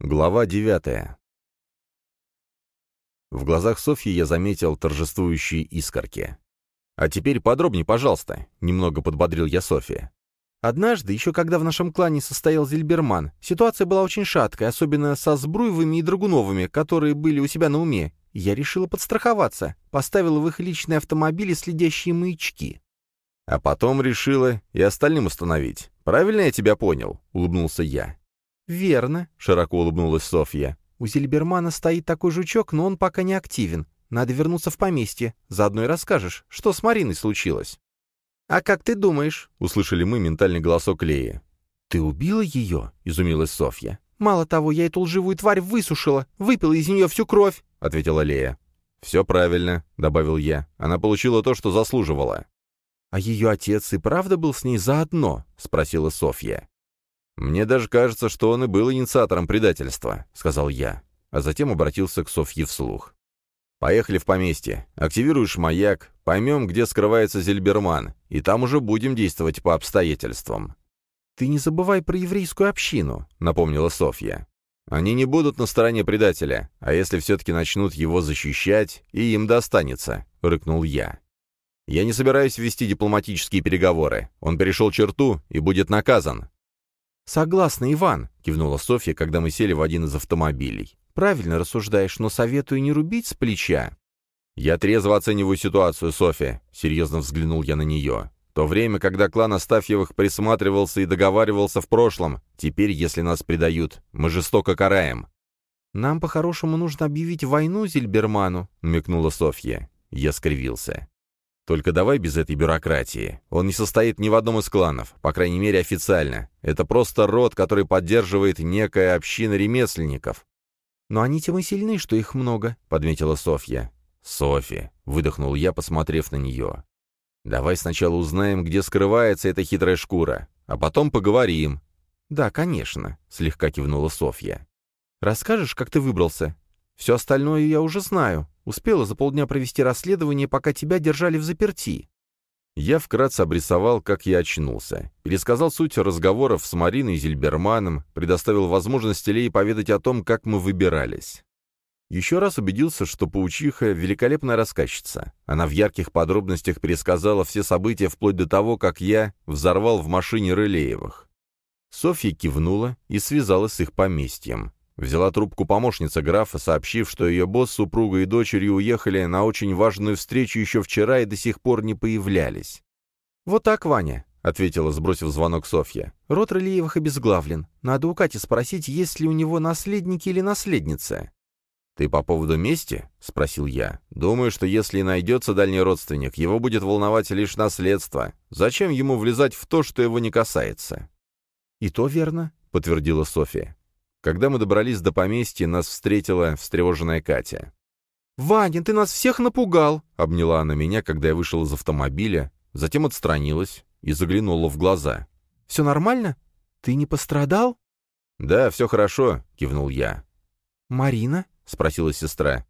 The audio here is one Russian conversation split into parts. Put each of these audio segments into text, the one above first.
Глава девятая. В глазах Софьи я заметил торжествующие искорки. «А теперь подробнее, пожалуйста», — немного подбодрил я София. Однажды, еще когда в нашем клане состоял Зельберман, ситуация была очень шаткой, особенно со Сбруевыми и Драгуновыми, которые были у себя на уме. Я решила подстраховаться, поставила в их личные автомобили следящие маячки. «А потом решила и остальным установить. Правильно я тебя понял?» — улыбнулся я. «Верно», — широко улыбнулась Софья. «У Зельбермана стоит такой жучок, но он пока не активен. Надо вернуться в поместье. Заодно и расскажешь, что с Мариной случилось». «А как ты думаешь?» — услышали мы ментальный голосок Леи. «Ты убила ее?» — изумилась Софья. «Мало того, я эту лживую тварь высушила, выпила из нее всю кровь», — ответила Лея. «Все правильно», — добавил я. «Она получила то, что заслуживала». «А ее отец и правда был с ней заодно?» — спросила Софья. «Мне даже кажется, что он и был инициатором предательства», — сказал я, а затем обратился к Софье вслух. «Поехали в поместье. Активируешь маяк, поймем, где скрывается Зельберман, и там уже будем действовать по обстоятельствам». «Ты не забывай про еврейскую общину», — напомнила Софья. «Они не будут на стороне предателя, а если все-таки начнут его защищать, и им достанется», — рыкнул я. «Я не собираюсь вести дипломатические переговоры. Он перешел черту и будет наказан. «Согласна, Иван», — кивнула Софья, когда мы сели в один из автомобилей. «Правильно рассуждаешь, но советую не рубить с плеча». «Я трезво оцениваю ситуацию, Софья», — серьезно взглянул я на нее. «То время, когда клан Астафьевых присматривался и договаривался в прошлом, теперь, если нас предают, мы жестоко караем». «Нам по-хорошему нужно объявить войну Зильберману», — намекнула Софья. Я скривился. Только давай без этой бюрократии. Он не состоит ни в одном из кланов, по крайней мере официально. Это просто род, который поддерживает некая община ремесленников. «Но они тем и сильны, что их много», — подметила Софья. «Софья», — выдохнул я, посмотрев на нее. «Давай сначала узнаем, где скрывается эта хитрая шкура, а потом поговорим». «Да, конечно», — слегка кивнула Софья. «Расскажешь, как ты выбрался? Все остальное я уже знаю. Успела за полдня провести расследование, пока тебя держали в заперти». Я вкратце обрисовал, как я очнулся. Пересказал суть разговоров с Мариной и Зильберманом, предоставил возможность Лей поведать о том, как мы выбирались. Еще раз убедился, что паучиха — великолепная рассказчица. Она в ярких подробностях пересказала все события вплоть до того, как я взорвал в машине Рылеевых. Софья кивнула и связалась с их поместьем. Взяла трубку помощница графа, сообщив, что ее босс, супруга и дочерью уехали на очень важную встречу еще вчера и до сих пор не появлялись. «Вот так, Ваня», — ответила, сбросив звонок Софья. «Рот Рылеевых обезглавлен. Надо у Кати спросить, есть ли у него наследники или наследница». «Ты по поводу мести?» — спросил я. «Думаю, что если найдется дальний родственник, его будет волновать лишь наследство. Зачем ему влезать в то, что его не касается?» «И то верно», — подтвердила Софья. Когда мы добрались до поместья, нас встретила встревоженная Катя. «Ваня, ты нас всех напугал!» — обняла она меня, когда я вышел из автомобиля, затем отстранилась и заглянула в глаза. «Все нормально? Ты не пострадал?» «Да, все хорошо», — кивнул я. «Марина?» — спросила сестра.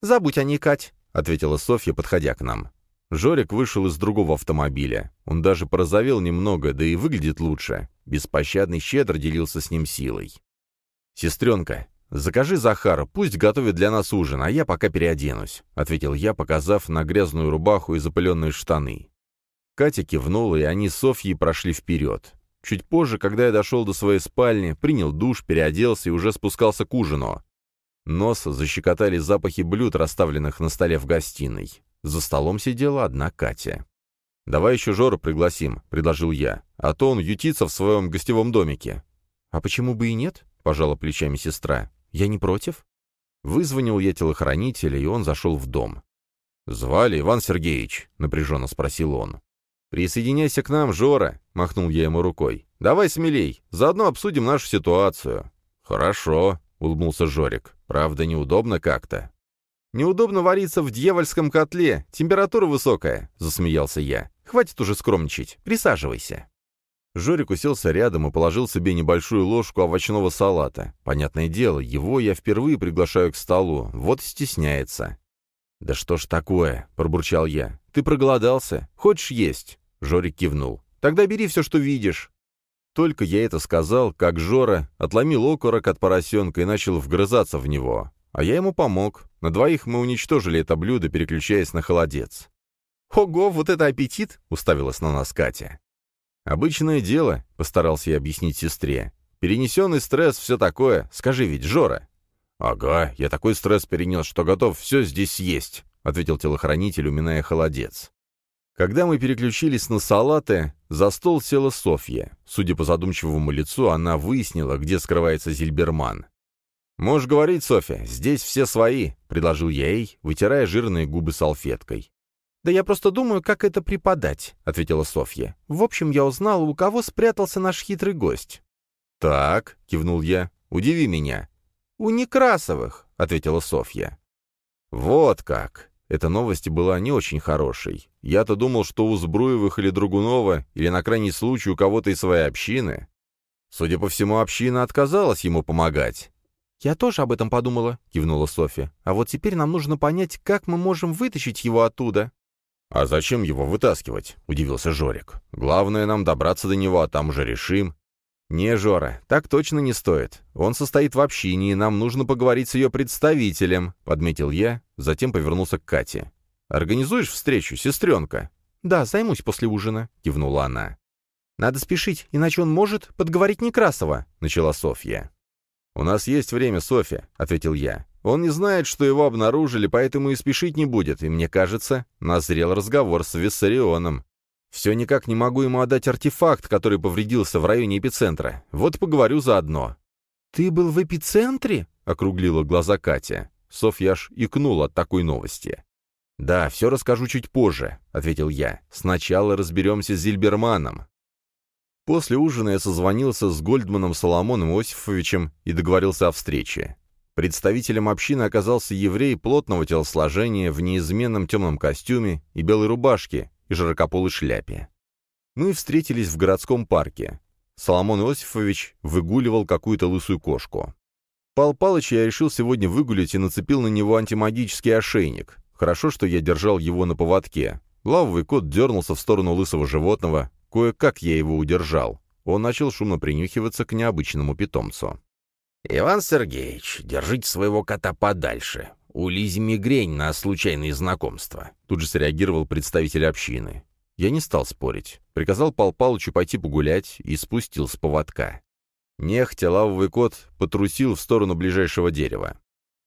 «Забудь о ней, Кать», — ответила Софья, подходя к нам. Жорик вышел из другого автомобиля. Он даже порозовел немного, да и выглядит лучше. Беспощадный щедро делился с ним силой. «Сестренка, закажи Захару, пусть готовит для нас ужин, а я пока переоденусь», — ответил я, показав на грязную рубаху и запыленные штаны. Катя кивнула, и они с Софьей прошли вперед. Чуть позже, когда я дошел до своей спальни, принял душ, переоделся и уже спускался к ужину. Нос защекотали запахи блюд, расставленных на столе в гостиной. За столом сидела одна Катя. «Давай еще Жору пригласим», — предложил я, «а то он ютится в своем гостевом домике». «А почему бы и нет?» Пожала плечами сестра. «Я не против?» Вызвонил я телохранителя, и он зашел в дом. «Звали Иван Сергеевич?» — напряженно спросил он. «Присоединяйся к нам, Жора!» — махнул я ему рукой. «Давай смелей, заодно обсудим нашу ситуацию». «Хорошо», — улыбнулся Жорик. «Правда, неудобно как-то». «Неудобно вариться в дьявольском котле, температура высокая», — засмеялся я. «Хватит уже скромничать, присаживайся». Жорик уселся рядом и положил себе небольшую ложку овощного салата. Понятное дело, его я впервые приглашаю к столу, вот стесняется. «Да что ж такое?» — пробурчал я. «Ты проголодался? Хочешь есть?» Жорик кивнул. «Тогда бери все, что видишь». Только я это сказал, как Жора отломил окорок от поросенка и начал вгрызаться в него. А я ему помог. На двоих мы уничтожили это блюдо, переключаясь на холодец. «Ого, вот это аппетит!» — уставилась на нас Катя. «Обычное дело», — постарался я объяснить сестре. «Перенесенный стресс, все такое. Скажи ведь, Жора». «Ага, я такой стресс перенес, что готов все здесь съесть», — ответил телохранитель, уминая холодец. Когда мы переключились на салаты, за стол села Софья. Судя по задумчивому лицу, она выяснила, где скрывается Зильберман. «Можешь говорить, Софья, здесь все свои», — предложил я ей, вытирая жирные губы салфеткой. «Да я просто думаю, как это преподать», — ответила Софья. «В общем, я узнала, у кого спрятался наш хитрый гость». «Так», — кивнул я, — «удиви меня». «У Некрасовых», — ответила Софья. «Вот как!» Эта новость была не очень хорошей. Я-то думал, что у Збруевых или Другунова, или на крайний случай у кого-то из своей общины. Судя по всему, община отказалась ему помогать. «Я тоже об этом подумала», — кивнула Софья. «А вот теперь нам нужно понять, как мы можем вытащить его оттуда». «А зачем его вытаскивать?» — удивился Жорик. «Главное нам добраться до него, а там уже решим». «Не, Жора, так точно не стоит. Он состоит в общине, и нам нужно поговорить с ее представителем», — подметил я, затем повернулся к Кате. «Организуешь встречу, сестренка?» «Да, займусь после ужина», — кивнула она. «Надо спешить, иначе он может подговорить Некрасова», — начала Софья. «У нас есть время, Софья», — ответил я. Он не знает, что его обнаружили, поэтому и спешить не будет, и мне кажется, назрел разговор с Виссарионом. Все никак не могу ему отдать артефакт, который повредился в районе эпицентра. Вот поговорю заодно». «Ты был в эпицентре?» — округлила глаза Катя. Софья аж икнула от такой новости. «Да, все расскажу чуть позже», — ответил я. «Сначала разберемся с Зильберманом». После ужина я созвонился с Гольдманом Соломоном Осифовичем и договорился о встрече. Представителем общины оказался еврей плотного телосложения в неизменном темном костюме и белой рубашке и широкополой шляпе. Мы встретились в городском парке. Соломон Иосифович выгуливал какую-то лысую кошку. Пал Палыч я решил сегодня выгулить и нацепил на него антимагический ошейник. Хорошо, что я держал его на поводке. Лавовый кот дернулся в сторону лысого животного. Кое-как я его удержал. Он начал шумно принюхиваться к необычному питомцу. «Иван Сергеевич, держите своего кота подальше. У Лизи мигрень на случайные знакомства», — тут же среагировал представитель общины. Я не стал спорить. Приказал Пал Палычу пойти погулять и спустил с поводка. Нехтя лавовый кот потрусил в сторону ближайшего дерева.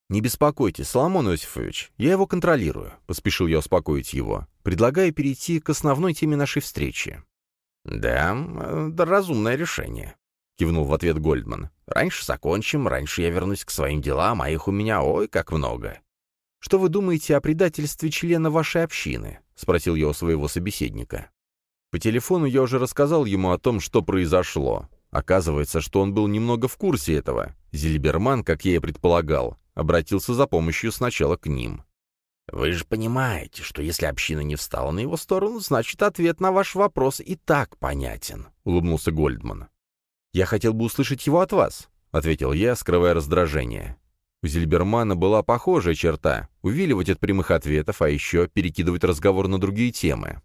«Не беспокойтесь, Соломон Иосифович, я его контролирую», — поспешил я успокоить его. «Предлагаю перейти к основной теме нашей встречи». «Да, разумное решение», — кивнул в ответ Гольдман. «Раньше закончим, раньше я вернусь к своим делам, а их у меня ой как много». «Что вы думаете о предательстве члена вашей общины?» — спросил я у своего собеседника. По телефону я уже рассказал ему о том, что произошло. Оказывается, что он был немного в курсе этого. Зильберман, как я и предполагал, обратился за помощью сначала к ним. «Вы же понимаете, что если община не встала на его сторону, значит, ответ на ваш вопрос и так понятен», — улыбнулся Гольдман. «Я хотел бы услышать его от вас», — ответил я, скрывая раздражение. У Зильбермана была похожая черта — увиливать от прямых ответов, а еще перекидывать разговор на другие темы.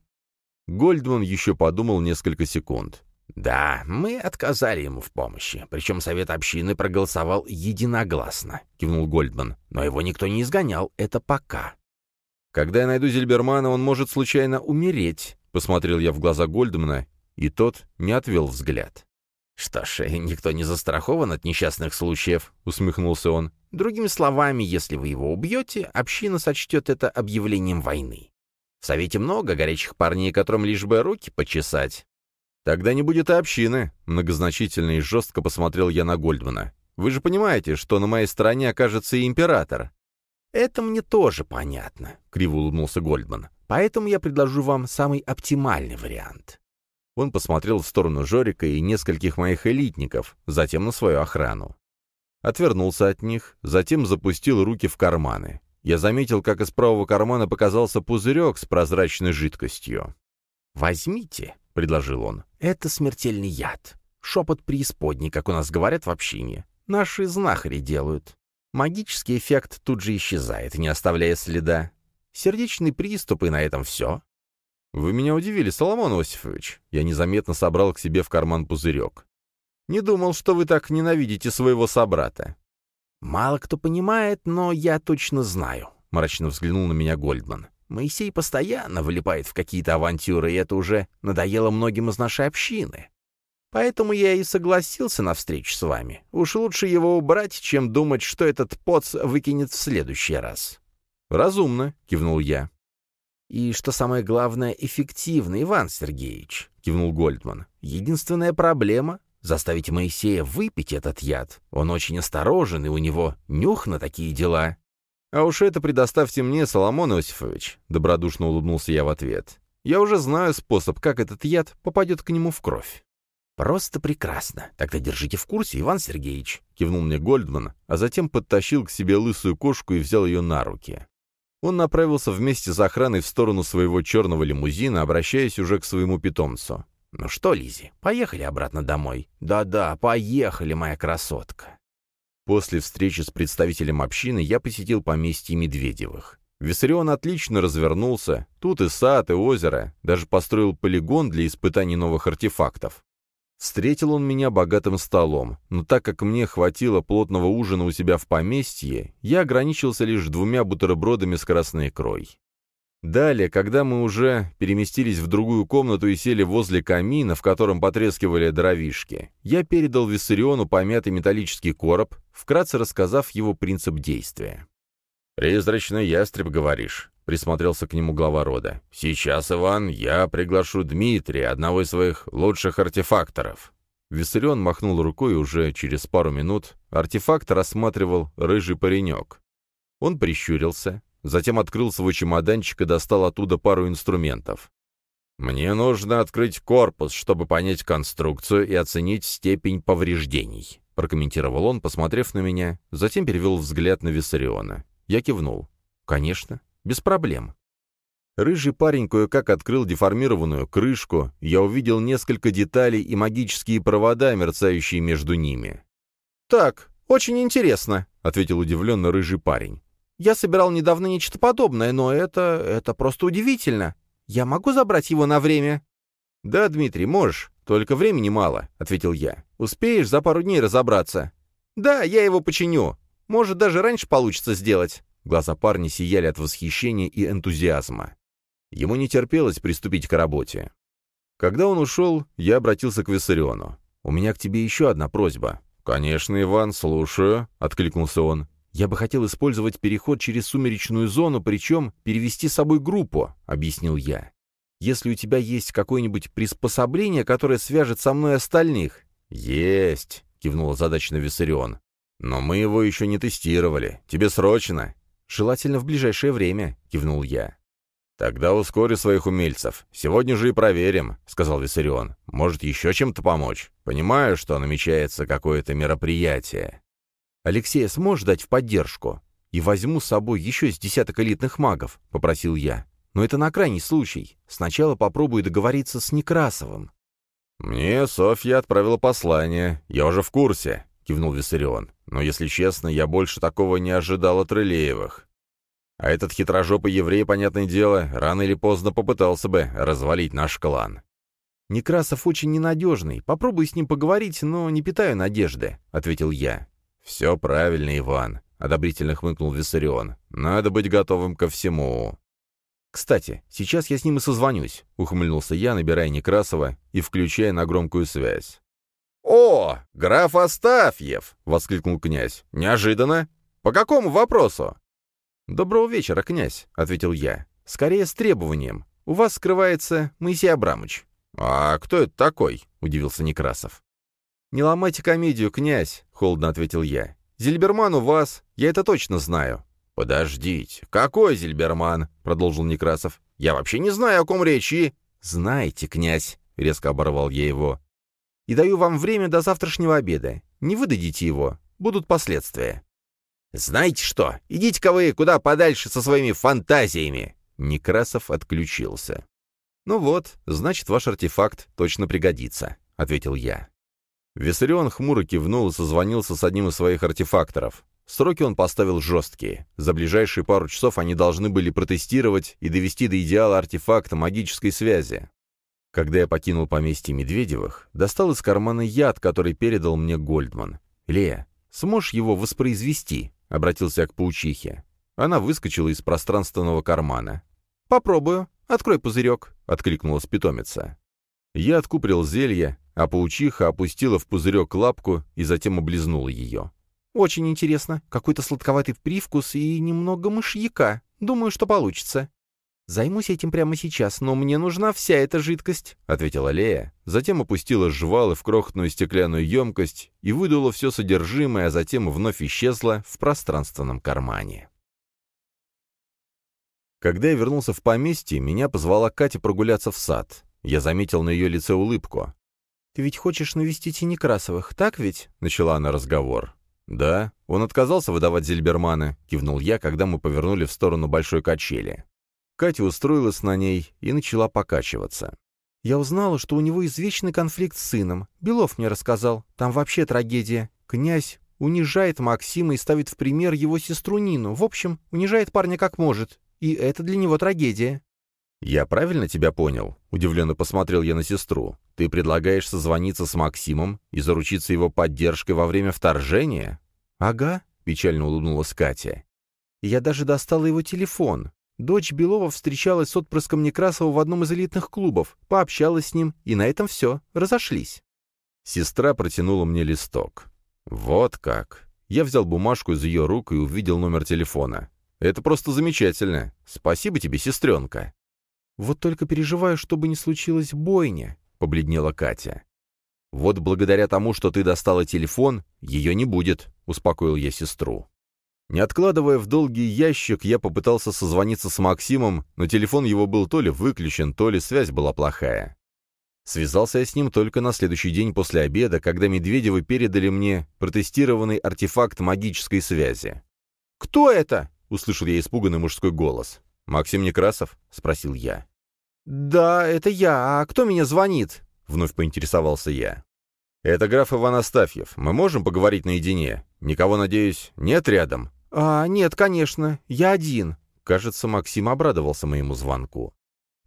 Гольдман еще подумал несколько секунд. «Да, мы отказали ему в помощи, причем совет общины проголосовал единогласно», — кивнул Гольдман. «Но его никто не изгонял, это пока». «Когда я найду Зильбермана, он может случайно умереть», — посмотрел я в глаза Гольдмана, и тот не отвел взгляд. «Что ж, никто не застрахован от несчастных случаев», — усмехнулся он. «Другими словами, если вы его убьете, община сочтет это объявлением войны. В Совете много горячих парней, которым лишь бы руки почесать». «Тогда не будет и общины», — многозначительно и жестко посмотрел я на Гольдмана. «Вы же понимаете, что на моей стороне окажется и император». «Это мне тоже понятно», — криво улыбнулся Гольдман. «Поэтому я предложу вам самый оптимальный вариант. Он посмотрел в сторону Жорика и нескольких моих элитников, затем на свою охрану. Отвернулся от них, затем запустил руки в карманы. Я заметил, как из правого кармана показался пузырек с прозрачной жидкостью. «Возьмите», — предложил он, — «это смертельный яд. Шепот преисподней, как у нас говорят в общине. Наши знахари делают. Магический эффект тут же исчезает, не оставляя следа. Сердечный приступ, и на этом все. «Вы меня удивили, Соломон Осифович». Я незаметно собрал к себе в карман пузырек. Не думал, что вы так ненавидите своего собрата». «Мало кто понимает, но я точно знаю», — мрачно взглянул на меня Гольдман. «Моисей постоянно вылипает в какие-то авантюры, и это уже надоело многим из нашей общины. Поэтому я и согласился на встречу с вами. Уж лучше его убрать, чем думать, что этот поц выкинет в следующий раз». «Разумно», — кивнул я. «И что самое главное, эффективно, Иван Сергеевич», — кивнул Гольдман. «Единственная проблема — заставить Моисея выпить этот яд. Он очень осторожен, и у него нюх на такие дела». «А уж это предоставьте мне, Соломон Иосифович», — добродушно улыбнулся я в ответ. «Я уже знаю способ, как этот яд попадет к нему в кровь». «Просто прекрасно. Тогда держите в курсе, Иван Сергеевич», — кивнул мне Гольдман, а затем подтащил к себе лысую кошку и взял ее на руки. Он направился вместе с охраной в сторону своего черного лимузина, обращаясь уже к своему питомцу. «Ну что, Лизи, поехали обратно домой?» «Да-да, поехали, моя красотка». После встречи с представителем общины я посетил поместье Медведевых. Виссарион отлично развернулся, тут и сад, и озеро, даже построил полигон для испытаний новых артефактов. Встретил он меня богатым столом, но так как мне хватило плотного ужина у себя в поместье, я ограничился лишь двумя бутербродами с красной икрой. Далее, когда мы уже переместились в другую комнату и сели возле камина, в котором потрескивали дровишки, я передал Виссариону помятый металлический короб, вкратце рассказав его принцип действия. «Призрачный ястреб, говоришь?» — присмотрелся к нему глава рода. «Сейчас, Иван, я приглашу Дмитрия, одного из своих лучших артефакторов». Виссарион махнул рукой, и уже через пару минут артефакт рассматривал рыжий паренек. Он прищурился, затем открыл свой чемоданчик и достал оттуда пару инструментов. «Мне нужно открыть корпус, чтобы понять конструкцию и оценить степень повреждений», прокомментировал он, посмотрев на меня, затем перевел взгляд на Виссариона. Я кивнул. «Конечно». Без проблем. Рыжий парень кое-как открыл деформированную крышку, я увидел несколько деталей и магические провода, мерцающие между ними. «Так, очень интересно», — ответил удивленно рыжий парень. «Я собирал недавно нечто подобное, но это... это просто удивительно. Я могу забрать его на время?» «Да, Дмитрий, можешь, только времени мало», — ответил я. «Успеешь за пару дней разобраться?» «Да, я его починю. Может, даже раньше получится сделать». Глаза парня сияли от восхищения и энтузиазма. Ему не терпелось приступить к работе. Когда он ушел, я обратился к Виссариону. «У меня к тебе еще одна просьба». «Конечно, Иван, слушаю», — откликнулся он. «Я бы хотел использовать переход через сумеречную зону, причем перевести с собой группу», — объяснил я. «Если у тебя есть какое-нибудь приспособление, которое свяжет со мной остальных». «Есть», — кивнул задачно Виссарион. «Но мы его еще не тестировали. Тебе срочно. «Желательно в ближайшее время», — кивнул я. «Тогда ускори своих умельцев. Сегодня же и проверим», — сказал Виссарион. «Может, еще чем-то помочь? Понимаю, что намечается какое-то мероприятие». «Алексея сможешь дать в поддержку? И возьму с собой еще с десяток элитных магов», — попросил я. «Но это на крайний случай. Сначала попробую договориться с Некрасовым». «Мне Софья отправила послание. Я уже в курсе», — кивнул Виссарион. «Но, если честно, я больше такого не ожидал от Рылеевых. А этот хитрожопый еврей, понятное дело, рано или поздно попытался бы развалить наш клан». «Некрасов очень ненадежный. Попробуй с ним поговорить, но не питаю надежды», — ответил я. «Все правильно, Иван», — одобрительно хмыкнул Виссарион. «Надо быть готовым ко всему». «Кстати, сейчас я с ним и созвонюсь», — ухмыльнулся я, набирая Некрасова и включая на громкую связь. «О, граф Астафьев!» — воскликнул князь. «Неожиданно! По какому вопросу?» «Доброго вечера, князь», — ответил я. «Скорее с требованием. У вас скрывается Моисей Абрамович». «А кто это такой?» — удивился Некрасов. «Не ломайте комедию, князь», — холодно ответил я. «Зельберман у вас, я это точно знаю». «Подождите, какой Зельберман?» — продолжил Некрасов. «Я вообще не знаю, о ком речь и...» «Знаете, князь», — резко оборвал я его и даю вам время до завтрашнего обеда. Не выдадите его, будут последствия». «Знаете что, идите-ка вы куда подальше со своими фантазиями!» Некрасов отключился. «Ну вот, значит, ваш артефакт точно пригодится», — ответил я. Виссарион хмуро кивнул и созвонился с одним из своих артефакторов. Сроки он поставил жесткие. За ближайшие пару часов они должны были протестировать и довести до идеала артефакта магической связи. Когда я покинул поместье Медведевых, достал из кармана яд, который передал мне Гольдман. «Лея, сможешь его воспроизвести?» — обратился я к паучихе. Она выскочила из пространственного кармана. «Попробую. Открой пузырек», — откликнулась питомица. Я откуприл зелье, а паучиха опустила в пузырек лапку и затем облизнула ее. «Очень интересно. Какой-то сладковатый привкус и немного мышьяка. Думаю, что получится». «Займусь этим прямо сейчас, но мне нужна вся эта жидкость», — ответила Лея. Затем опустила жвалы в крохотную стеклянную емкость и выдула все содержимое, а затем вновь исчезла в пространственном кармане. Когда я вернулся в поместье, меня позвала Катя прогуляться в сад. Я заметил на ее лице улыбку. «Ты ведь хочешь навестить и Некрасовых, так ведь?» — начала она разговор. «Да, он отказался выдавать Зельбермана», — кивнул я, когда мы повернули в сторону большой качели. Катя устроилась на ней и начала покачиваться. «Я узнала, что у него извечный конфликт с сыном. Белов мне рассказал. Там вообще трагедия. Князь унижает Максима и ставит в пример его сестру Нину. В общем, унижает парня как может. И это для него трагедия». «Я правильно тебя понял?» — удивленно посмотрел я на сестру. «Ты предлагаешь созвониться с Максимом и заручиться его поддержкой во время вторжения?» «Ага», — печально улыбнулась Катя. «Я даже достала его телефон. Дочь Белова встречалась с отпрыском Некрасова в одном из элитных клубов, пообщалась с ним, и на этом все, разошлись». Сестра протянула мне листок. «Вот как!» Я взял бумажку из ее рук и увидел номер телефона. «Это просто замечательно. Спасибо тебе, сестренка». «Вот только переживаю, чтобы не случилось бойня», — побледнела Катя. «Вот благодаря тому, что ты достала телефон, ее не будет», — успокоил я сестру. Не откладывая в долгий ящик, я попытался созвониться с Максимом, но телефон его был то ли выключен, то ли связь была плохая. Связался я с ним только на следующий день после обеда, когда Медведевы передали мне протестированный артефакт магической связи. «Кто это?» — услышал я испуганный мужской голос. «Максим Некрасов?» — спросил я. «Да, это я. А кто меня звонит?» — вновь поинтересовался я. «Это граф Иван Астафьев. Мы можем поговорить наедине? Никого, надеюсь, нет рядом?» «А, нет, конечно. Я один». Кажется, Максим обрадовался моему звонку.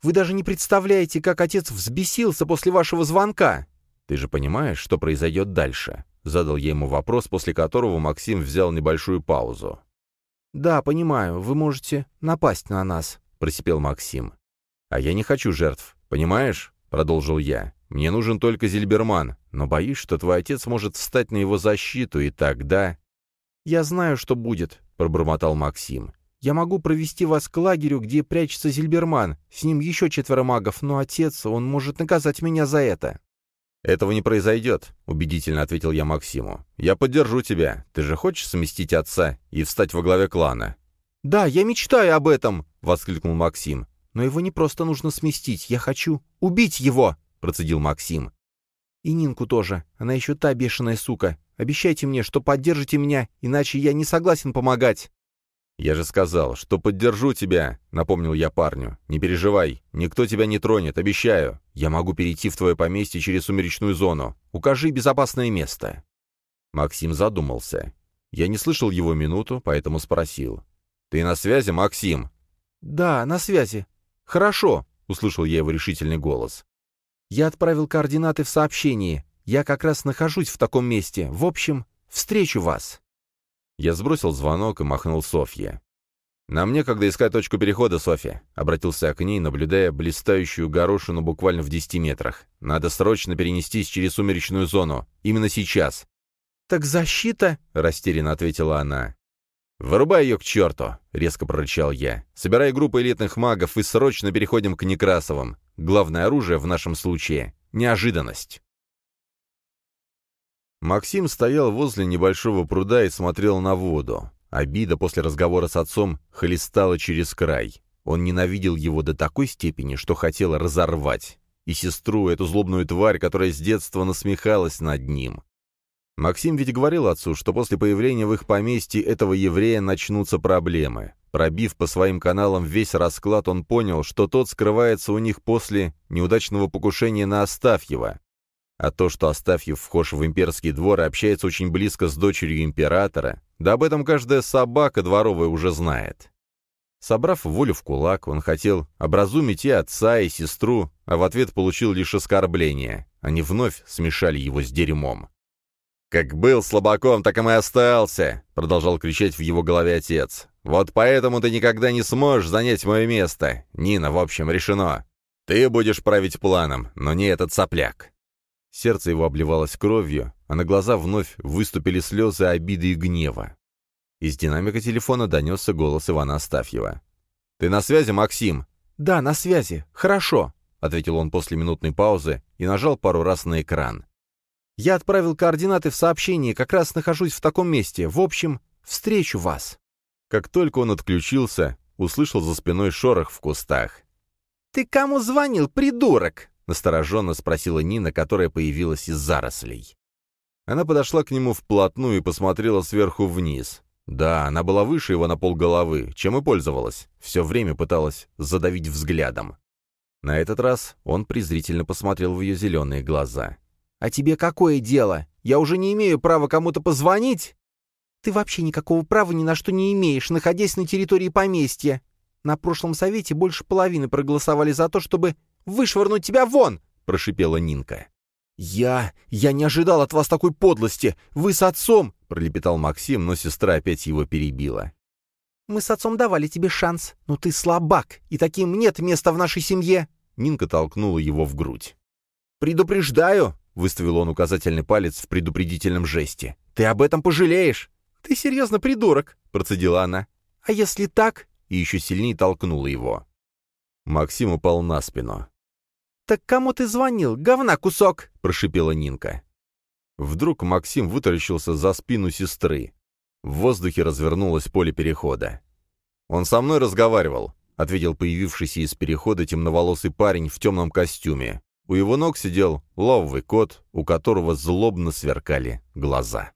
«Вы даже не представляете, как отец взбесился после вашего звонка!» «Ты же понимаешь, что произойдет дальше?» Задал я ему вопрос, после которого Максим взял небольшую паузу. «Да, понимаю, вы можете напасть на нас», — просипел Максим. «А я не хочу жертв, понимаешь?» — продолжил я. «Мне нужен только Зильберман, но боюсь, что твой отец может встать на его защиту, и тогда...» «Я знаю, что будет», — пробормотал Максим. «Я могу провести вас к лагерю, где прячется Зильберман. С ним еще четверо магов, но отец, он может наказать меня за это». «Этого не произойдет», — убедительно ответил я Максиму. «Я поддержу тебя. Ты же хочешь сместить отца и встать во главе клана?» «Да, я мечтаю об этом!» — воскликнул Максим. «Но его не просто нужно сместить. Я хочу убить его!» — процедил Максим. «И Нинку тоже. Она еще та бешеная сука. Обещайте мне, что поддержите меня, иначе я не согласен помогать». «Я же сказал, что поддержу тебя», — напомнил я парню. «Не переживай, никто тебя не тронет, обещаю. Я могу перейти в твое поместье через сумеречную зону. Укажи безопасное место». Максим задумался. Я не слышал его минуту, поэтому спросил. «Ты на связи, Максим?» «Да, на связи. Хорошо», — услышал я его решительный голос. «Я отправил координаты в сообщении. Я как раз нахожусь в таком месте. В общем, встречу вас». Я сбросил звонок и махнул Софье. «Нам некогда искать точку перехода, Софья», — обратился к ней, наблюдая блистающую горошину буквально в десяти метрах. «Надо срочно перенестись через сумеречную зону. Именно сейчас». «Так защита?» — растерянно ответила она. «Вырубай ее к черту!» — резко прорычал я. «Собирай группу элитных магов и срочно переходим к Некрасовым. Главное оружие в нашем случае — неожиданность». Максим стоял возле небольшого пруда и смотрел на воду. Обида после разговора с отцом хлестала через край. Он ненавидел его до такой степени, что хотел разорвать. И сестру, эту злобную тварь, которая с детства насмехалась над ним. Максим ведь говорил отцу, что после появления в их поместье этого еврея начнутся проблемы. Пробив по своим каналам весь расклад, он понял, что тот скрывается у них после неудачного покушения на Астафьева. А то, что Астафьев вхож в имперский двор и общается очень близко с дочерью императора, да об этом каждая собака дворовая уже знает. Собрав волю в кулак, он хотел образумить и отца, и сестру, а в ответ получил лишь оскорбление. Они вновь смешали его с дерьмом. «Как был слабаком, так и и остался!» — продолжал кричать в его голове отец. «Вот поэтому ты никогда не сможешь занять мое место. Нина, в общем, решено. Ты будешь править планом, но не этот сопляк». Сердце его обливалось кровью, а на глаза вновь выступили слезы обиды и гнева. Из динамика телефона донесся голос Ивана Астафьева. «Ты на связи, Максим?» «Да, на связи. Хорошо», — ответил он после минутной паузы и нажал пару раз на экран. «Я отправил координаты в сообщении, как раз нахожусь в таком месте. В общем, встречу вас». Как только он отключился, услышал за спиной шорох в кустах. «Ты кому звонил, придурок?» — настороженно спросила Нина, которая появилась из зарослей. Она подошла к нему вплотную и посмотрела сверху вниз. Да, она была выше его на полголовы, чем и пользовалась. Все время пыталась задавить взглядом. На этот раз он презрительно посмотрел в ее зеленые глаза. «А тебе какое дело? Я уже не имею права кому-то позвонить?» «Ты вообще никакого права ни на что не имеешь, находясь на территории поместья. На прошлом совете больше половины проголосовали за то, чтобы вышвырнуть тебя вон!» — прошипела Нинка. «Я... я не ожидал от вас такой подлости! Вы с отцом...» — пролепетал Максим, но сестра опять его перебила. «Мы с отцом давали тебе шанс, но ты слабак, и таким нет места в нашей семье!» Нинка толкнула его в грудь. «Предупреждаю!» — выставил он указательный палец в предупредительном жесте. «Ты об этом пожалеешь!» «Ты серьезно придурок!» — процедила она. «А если так?» — и еще сильнее толкнула его. Максим упал на спину. «Так кому ты звонил? Говна кусок!» — прошипела Нинка. Вдруг Максим вытаращился за спину сестры. В воздухе развернулось поле перехода. «Он со мной разговаривал», — ответил появившийся из перехода темноволосый парень в темном костюме. У его ног сидел лововый кот, у которого злобно сверкали глаза.